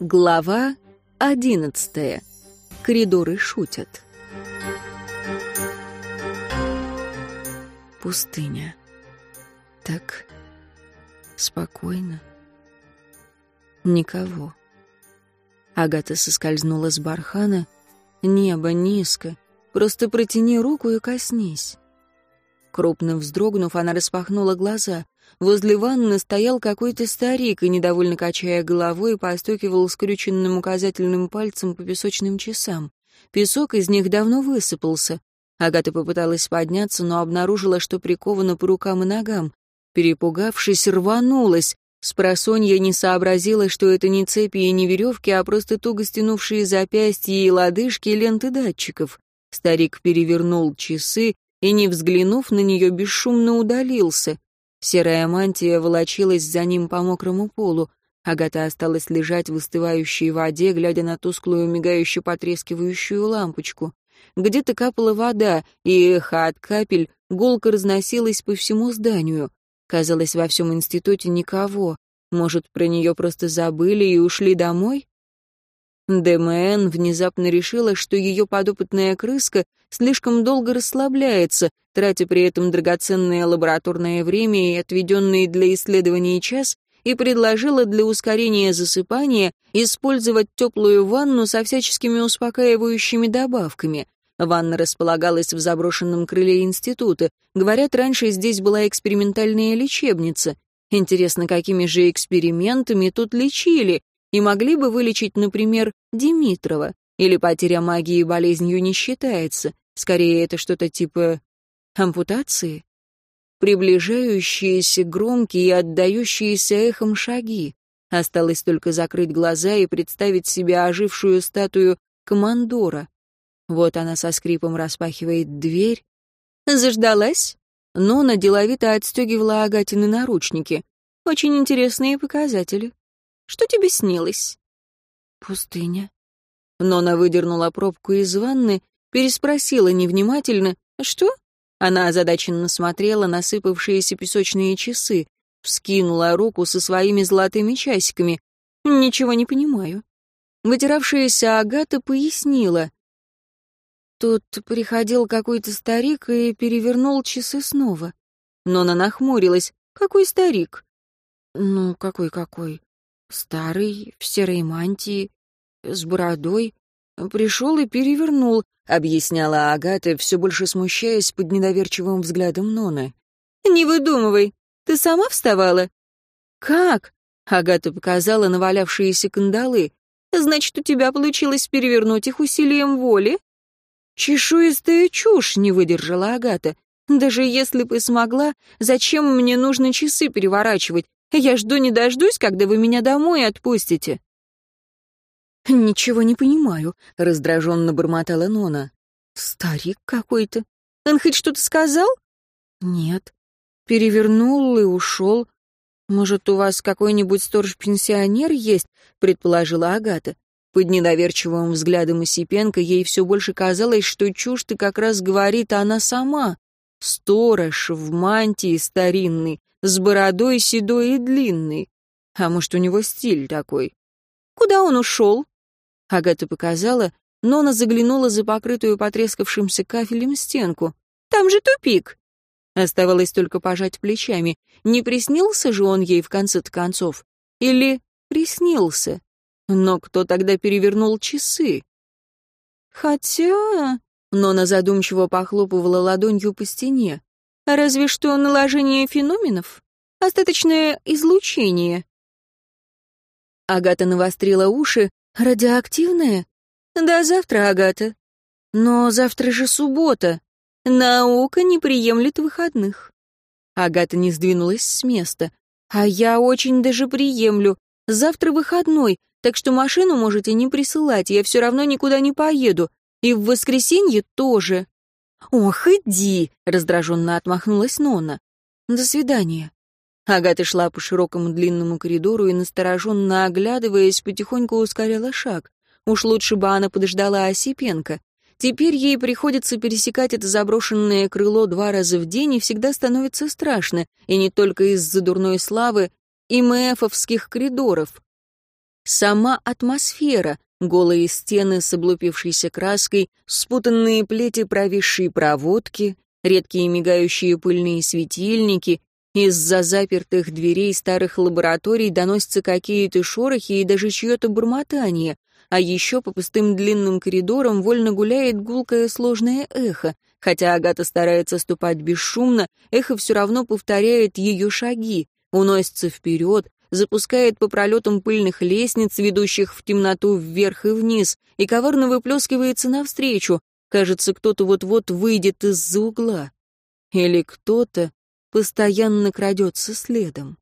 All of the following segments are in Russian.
Глава одиннадцатая. Коридоры шутят. Пустыня. Так спокойно. Никого. Агата соскользнула с бархана. Небо низко. Просто протяни руку и коснись. Крупно вздрогнув, она распахнула глаза. Возле ванны стоял какой-то старик и, недовольно качая головой, постукивал скрюченным указательным пальцем по песочным часам. Песок из них давно высыпался. Агата попыталась подняться, но обнаружила, что прикована по рукам и ногам. Перепугавшись, рванулась. Спросонья не сообразила, что это не цепи и не веревки, а просто туго стянувшие запястья и лодыжки ленты датчиков. Старик перевернул часы и, не взглянув на нее, бесшумно удалился. Серая мантия волочилась за ним по мокрому полу. Агата осталась лежать в остывающей воде, глядя на тусклую, мигающую, потрескивающую лампочку. Где-то капала вода, и эхо от капель гулко разносилось по всему зданию. Казалось, во всем институте никого. Может, про нее просто забыли и ушли домой? ДМН внезапно решила, что ее подопытная крыска слишком долго расслабляется, тратя при этом драгоценное лабораторное время и отведенный для исследований час, и предложила для ускорения засыпания использовать теплую ванну со всяческими успокаивающими добавками. Ванна располагалась в заброшенном крыле института. Говорят, раньше здесь была экспериментальная лечебница. Интересно, какими же экспериментами тут лечили? И могли бы вылечить, например, Димитрова. Или потеря магии болезнью не считается. Скорее, это что-то типа ампутации. Приближающиеся громкие и отдающиеся эхом шаги. Осталось только закрыть глаза и представить себе ожившую статую командора. Вот она со скрипом распахивает дверь. Заждалась? Нона деловито отстегивала Агатины наручники. Очень интересные показатели. Что тебе снилось?» «Пустыня». Нона выдернула пробку из ванны, переспросила невнимательно «Что?» Она озадаченно смотрела на сыпавшиеся песочные часы, вскинула руку со своими золотыми часиками. «Ничего не понимаю». Вытиравшаяся Агата пояснила. Тут приходил какой-то старик и перевернул часы снова. Нона нахмурилась. «Какой старик?» «Ну, какой-какой? Старый, в серой мантии, с бородой. Пришел и перевернул, объясняла Агата, все больше смущаясь под недоверчивым взглядом Ноны. «Не выдумывай, ты сама вставала?» «Как?» — Агата показала навалявшиеся кандалы. «Значит, у тебя получилось перевернуть их усилием воли?» «Чешуистая чушь!» — не выдержала Агата. «Даже если бы смогла, зачем мне нужно часы переворачивать? Я жду не дождусь, когда вы меня домой отпустите». «Ничего не понимаю», — раздраженно бормотала Нона. «Старик какой-то. Он хоть что-то сказал?» «Нет. Перевернул и ушел. Может, у вас какой-нибудь сторож-пенсионер есть?» — предположила Агата. Под недоверчивым взглядом Осипенко ей все больше казалось, что чушь-то как раз говорит она сама. Сторож в мантии старинный, с бородой седой и длинной. А может, у него стиль такой? Куда он ушел? Агата показала, но она заглянула за покрытую потрескавшимся кафелем стенку. Там же тупик. Оставалось только пожать плечами. Не приснился же он ей в конце-то концов? Или приснился? Но кто тогда перевернул часы? Хотя... Нона задумчиво похлопывала ладонью по стене. Разве что наложение феноменов, остаточное излучение. Агата навострила уши. Радиоактивное? Да завтра, Агата. Но завтра же суббота. Наука не приемлет выходных. Агата не сдвинулась с места. А я очень даже приемлю. Завтра выходной, так что машину можете не присылать, я все равно никуда не поеду. И в воскресенье тоже. «Ох, иди!» — раздраженно отмахнулась Нона. «До свидания». Агата шла по широкому длинному коридору и, настороженно оглядываясь, потихоньку ускоряла шаг. Уж лучше бы она подождала Осипенко. Теперь ей приходится пересекать это заброшенное крыло два раза в день, и всегда становится страшно, и не только из-за дурной славы и мэфовских коридоров. сама атмосфера, голые стены с облупившейся краской, спутанные плети провисшей проводки, редкие мигающие пыльные светильники, из-за запертых дверей старых лабораторий доносятся какие-то шорохи и даже чье-то бормотание, а еще по пустым длинным коридорам вольно гуляет гулкое сложное эхо. Хотя Агата старается ступать бесшумно, эхо все равно повторяет ее шаги, уносится вперед, запускает по пролетам пыльных лестниц, ведущих в темноту вверх и вниз, и коварно выплескивается навстречу. Кажется, кто-то вот-вот выйдет из-за угла. Или кто-то постоянно крадется следом.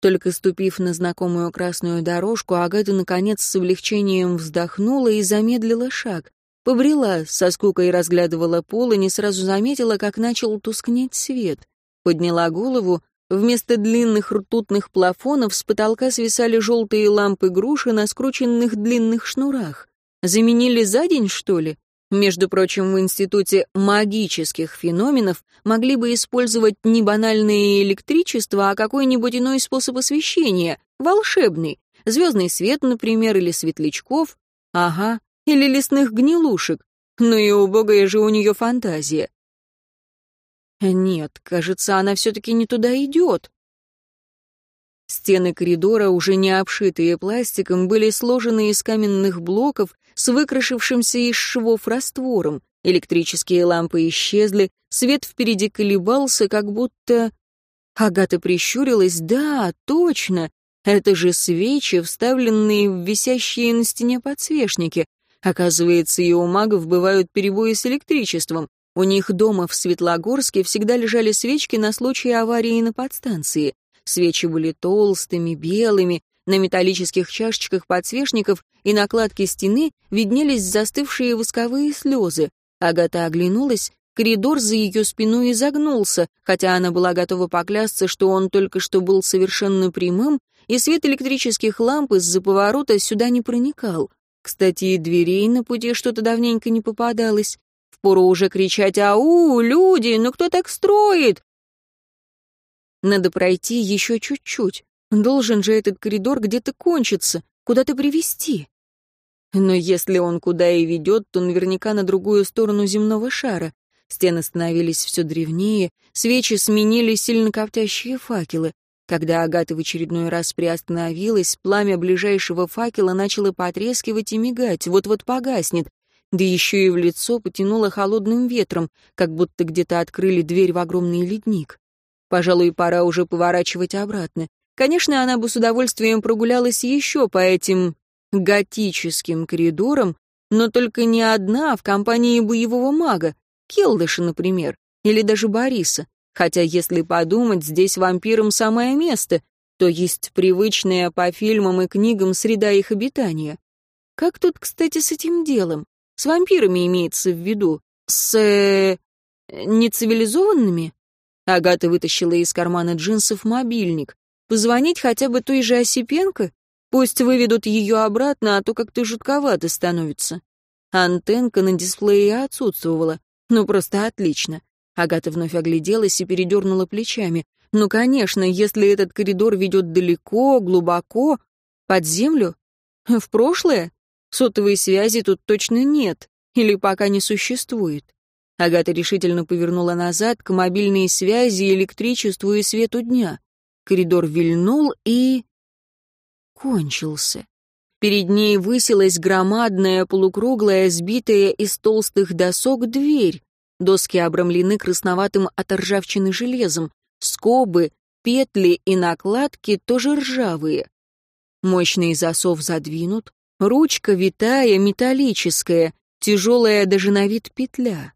Только ступив на знакомую красную дорожку, Агата, наконец, с облегчением вздохнула и замедлила шаг. Побрела, со скукой разглядывала пол и не сразу заметила, как начал тускнеть свет. Подняла голову. Вместо длинных ртутных плафонов с потолка свисали желтые лампы груши на скрученных длинных шнурах. Заменили за день, что ли? Между прочим, в Институте магических феноменов могли бы использовать не банальное электричество, а какой-нибудь иной способ освещения, волшебный. Звездный свет, например, или светлячков. Ага, или лесных гнилушек. Ну и убогая же у нее фантазия. Нет, кажется, она все-таки не туда идет. Стены коридора, уже не обшитые пластиком, были сложены из каменных блоков с выкрашившимся из швов раствором. Электрические лампы исчезли, свет впереди колебался, как будто... Агата прищурилась. «Да, точно! Это же свечи, вставленные в висящие на стене подсвечники. Оказывается, и у магов бывают перебои с электричеством. У них дома в Светлогорске всегда лежали свечки на случай аварии на подстанции. Свечи были толстыми, белыми, на металлических чашечках подсвечников и накладке стены виднелись застывшие восковые слезы. Агата оглянулась, коридор за ее спиной изогнулся, хотя она была готова поклясться, что он только что был совершенно прямым, и свет электрических ламп из-за поворота сюда не проникал. Кстати, дверей на пути что-то давненько не попадалось. Впору уже кричать «Ау, люди, ну кто так строит?» Надо пройти еще чуть-чуть. Должен же этот коридор где-то кончиться, куда-то привести. Но если он куда и ведет, то наверняка на другую сторону земного шара. Стены становились все древнее, свечи сменили сильно коптящие факелы. Когда Агата в очередной раз приостановилась, пламя ближайшего факела начало потрескивать и мигать, вот-вот погаснет. Да еще и в лицо потянуло холодным ветром, как будто где-то открыли дверь в огромный ледник. Пожалуй, пора уже поворачивать обратно. Конечно, она бы с удовольствием прогулялась еще по этим готическим коридорам, но только не одна, в компании боевого мага, Келдыша, например, или даже Бориса. Хотя, если подумать, здесь вампирам самое место, то есть привычная по фильмам и книгам среда их обитания. Как тут, кстати, с этим делом? С вампирами имеется в виду. С... Э, нецивилизованными? Агата вытащила из кармана джинсов мобильник. Позвонить хотя бы той же Осипенко? Пусть выведут ее обратно, а то как-то жутковато становится. Антенка на дисплее отсутствовала. Ну, просто отлично. Агата вновь огляделась и передернула плечами. Ну, конечно, если этот коридор ведет далеко, глубоко, под землю. В прошлое? Сотовой связи тут точно нет. Или пока не существует. Агата решительно повернула назад к мобильной связи, электричеству и свету дня. Коридор вильнул и... кончился. Перед ней высилась громадная, полукруглая, сбитая из толстых досок дверь. Доски обрамлены красноватым от ржавчины железом. Скобы, петли и накладки тоже ржавые. Мощный засов задвинут. Ручка витая, металлическая, тяжелая даже на вид петля.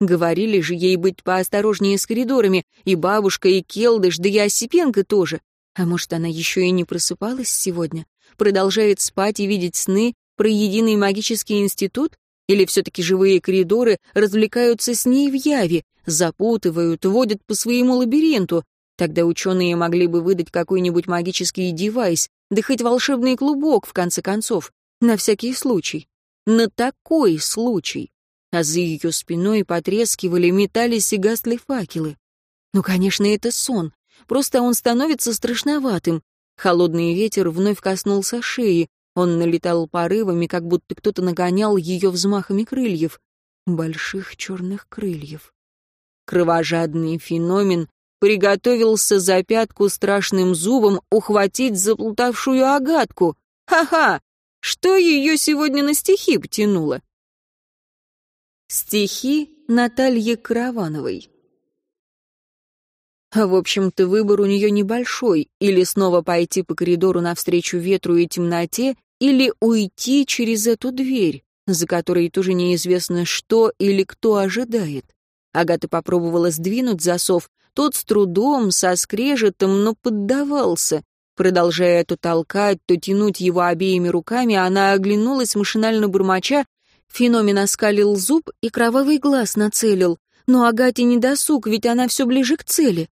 Говорили же ей быть поосторожнее с коридорами, и бабушка, и Келдыш, да и Осипенко тоже. А может, она еще и не просыпалась сегодня? Продолжает спать и видеть сны про единый магический институт? Или все-таки живые коридоры развлекаются с ней в яве, запутывают, водят по своему лабиринту? Тогда ученые могли бы выдать какой-нибудь магический девайс, да хоть волшебный клубок, в конце концов, на всякий случай. На такой случай а за ее спиной потрескивали, метались и гасли факелы. Ну, конечно, это сон. Просто он становится страшноватым. Холодный ветер вновь коснулся шеи. Он налетал порывами, как будто кто-то нагонял ее взмахами крыльев. Больших черных крыльев. Кровожадный феномен приготовился за пятку страшным зубом ухватить заплутавшую агатку. Ха-ха! Что ее сегодня на стихи потянуло? Стихи Натальи Каравановой. В общем-то, выбор у нее небольшой. Или снова пойти по коридору навстречу ветру и темноте, или уйти через эту дверь, за которой тоже неизвестно, что или кто ожидает. Агата попробовала сдвинуть засов, тот с трудом, со скрежетом, но поддавался. Продолжая то толкать, то тянуть его обеими руками, она оглянулась, машинально бормоча. Феномен оскалил зуб и кровавый глаз нацелил. Но Агате не досуг, ведь она все ближе к цели.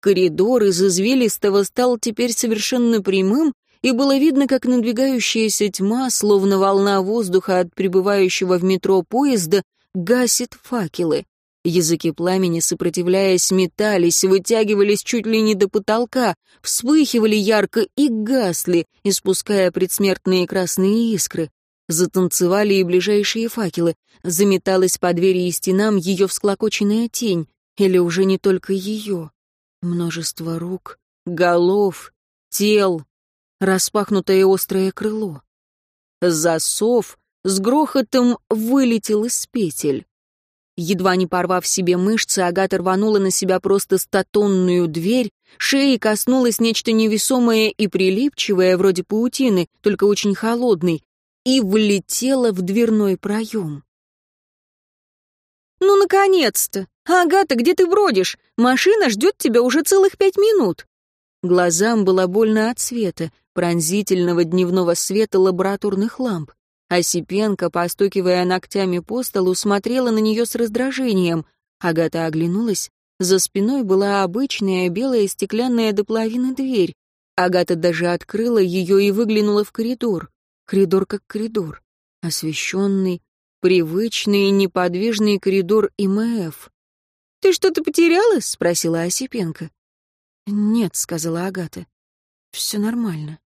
Коридор из извилистого стал теперь совершенно прямым, и было видно, как надвигающаяся тьма, словно волна воздуха от прибывающего в метро поезда, гасит факелы. Языки пламени, сопротивляясь, метались, вытягивались чуть ли не до потолка, вспыхивали ярко и гасли, испуская предсмертные красные искры. Затанцевали и ближайшие факелы. Заметалась по двери и стенам ее всклокоченная тень. Или уже не только ее. Множество рук, голов, тел, распахнутое острое крыло. Засов с грохотом вылетел из петель. Едва не порвав себе мышцы, Агата рванула на себя просто статонную дверь, шеи коснулось нечто невесомое и прилипчивое, вроде паутины, только очень холодной, и влетела в дверной проем. «Ну, наконец-то! Агата, где ты бродишь? Машина ждет тебя уже целых пять минут!» Глазам было больно от света, пронзительного дневного света лабораторных ламп. Осипенко, постукивая ногтями по столу, смотрела на нее с раздражением. Агата оглянулась. За спиной была обычная белая стеклянная до половины дверь. Агата даже открыла ее и выглянула в коридор. Коридор как коридор. Освещенный, привычный, неподвижный коридор ИМФ. «Ты что-то потеряла?» — спросила Осипенко. «Нет», — сказала Агата. «Все нормально».